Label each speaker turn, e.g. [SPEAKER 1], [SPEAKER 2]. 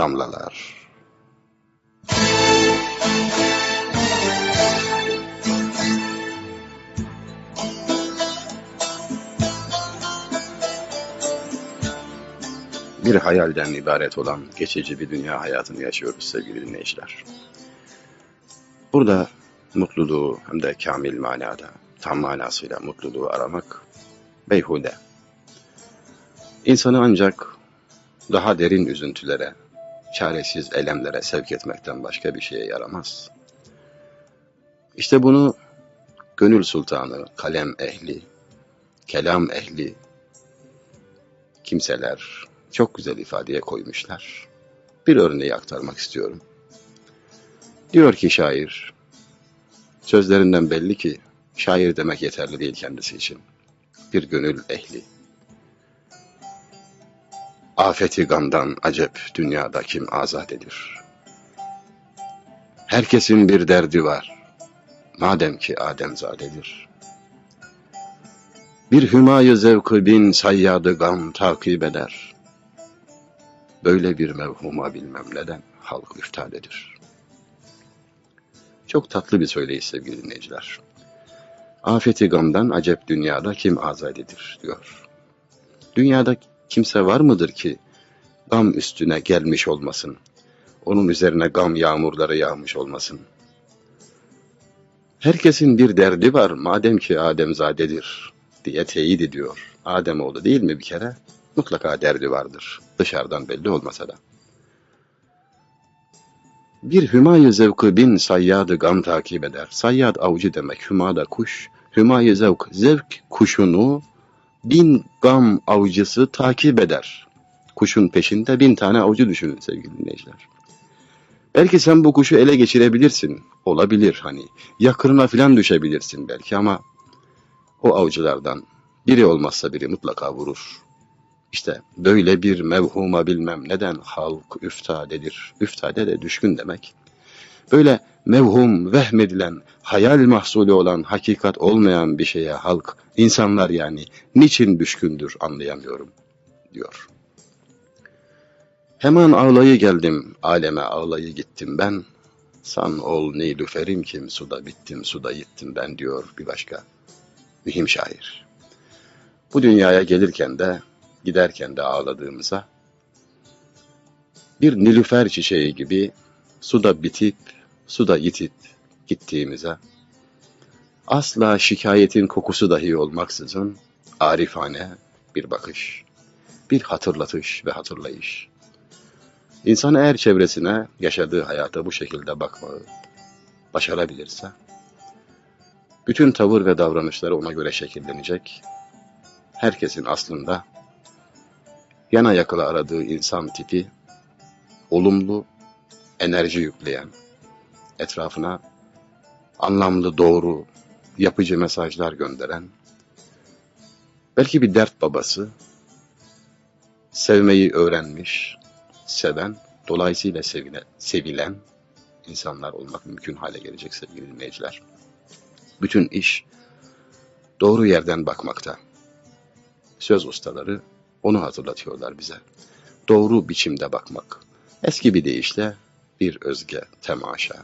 [SPEAKER 1] damlalar. Bir hayalden ibaret olan geçici bir dünya hayatını yaşıyoruz sevgili dinleyiciler. Burada mutluluğu hem de kamil manada, tam manasıyla mutluluğu aramak beyhude. İnsanı ancak daha derin üzüntülere, çaresiz elemlere sevk etmekten başka bir şeye yaramaz. İşte bunu gönül sultanı, kalem ehli, kelam ehli kimseler çok güzel ifadeye koymuşlar. Bir örneği aktarmak istiyorum. Diyor ki şair, sözlerinden belli ki şair demek yeterli değil kendisi için. Bir gönül ehli. Afeti gamdan acep dünyada kim azadedir. Herkesin bir derdi var. Madem ki Ademzadedir. Bir hümayı zevkı bin sayyadı gam takip eder. Böyle bir mevhuma bilmem neden halk üftadedir. Çok tatlı bir söyleyiş sevgili dinleyiciler. Afeti gamdan acep dünyada kim azadedir diyor. Dünyada kimse var mıdır ki gam üstüne gelmiş olmasın? Onun üzerine gam yağmurları yağmış olmasın? Herkesin bir derdi var madem ki Ademzadedir diye teyit ediyor. Ademoğlu değil mi bir kere? Mutlaka derdi vardır. Dışarıdan belli olmasa da. Bir hümayı zevkı bin sayyadı gam takip eder. Sayyad avcı demek, hüma da kuş. Hümayı zevk, zevk kuşunu bin gam avcısı takip eder. Kuşun peşinde bin tane avcı düşünün sevgili dinleyiciler. Belki sen bu kuşu ele geçirebilirsin. Olabilir hani. Yakırına filan düşebilirsin belki ama o avcılardan biri olmazsa biri mutlaka vurur. İşte böyle bir mevhuma bilmem neden halk üftadedir. Üftade de düşkün demek. Böyle mevhum, vehmedilen, hayal mahsulü olan, hakikat olmayan bir şeye halk, insanlar yani niçin düşkündür anlayamıyorum diyor. Hemen ağlayı geldim, aleme ağlayı gittim ben. San ol Nilüferim kim, suda bittim, suda gittim ben diyor bir başka mühim şair. Bu dünyaya gelirken de giderken de ağladığımıza, bir nilüfer çiçeği gibi suda bitip, suda yitip gittiğimize, asla şikayetin kokusu dahi olmaksızın arifane bir bakış, bir hatırlatış ve hatırlayış. İnsan eğer çevresine, yaşadığı hayata bu şekilde bakmayı başarabilirse, bütün tavır ve davranışları ona göre şekillenecek, herkesin aslında yana yakıla aradığı insan tipi, olumlu, enerji yükleyen, etrafına anlamlı, doğru, yapıcı mesajlar gönderen, belki bir dert babası, sevmeyi öğrenmiş, seven, dolayısıyla sevine, sevilen insanlar olmak mümkün hale gelecek sevgili dinleyiciler. Bütün iş doğru yerden bakmakta. Söz ustaları onu hatırlatıyorlar bize. Doğru biçimde bakmak. Eski bir deyişle bir özge temaşa.